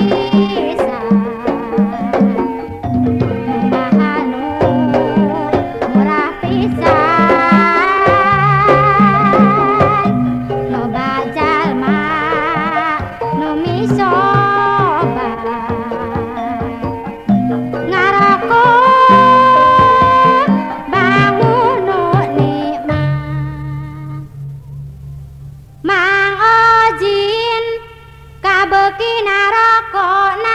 you. kinerja kok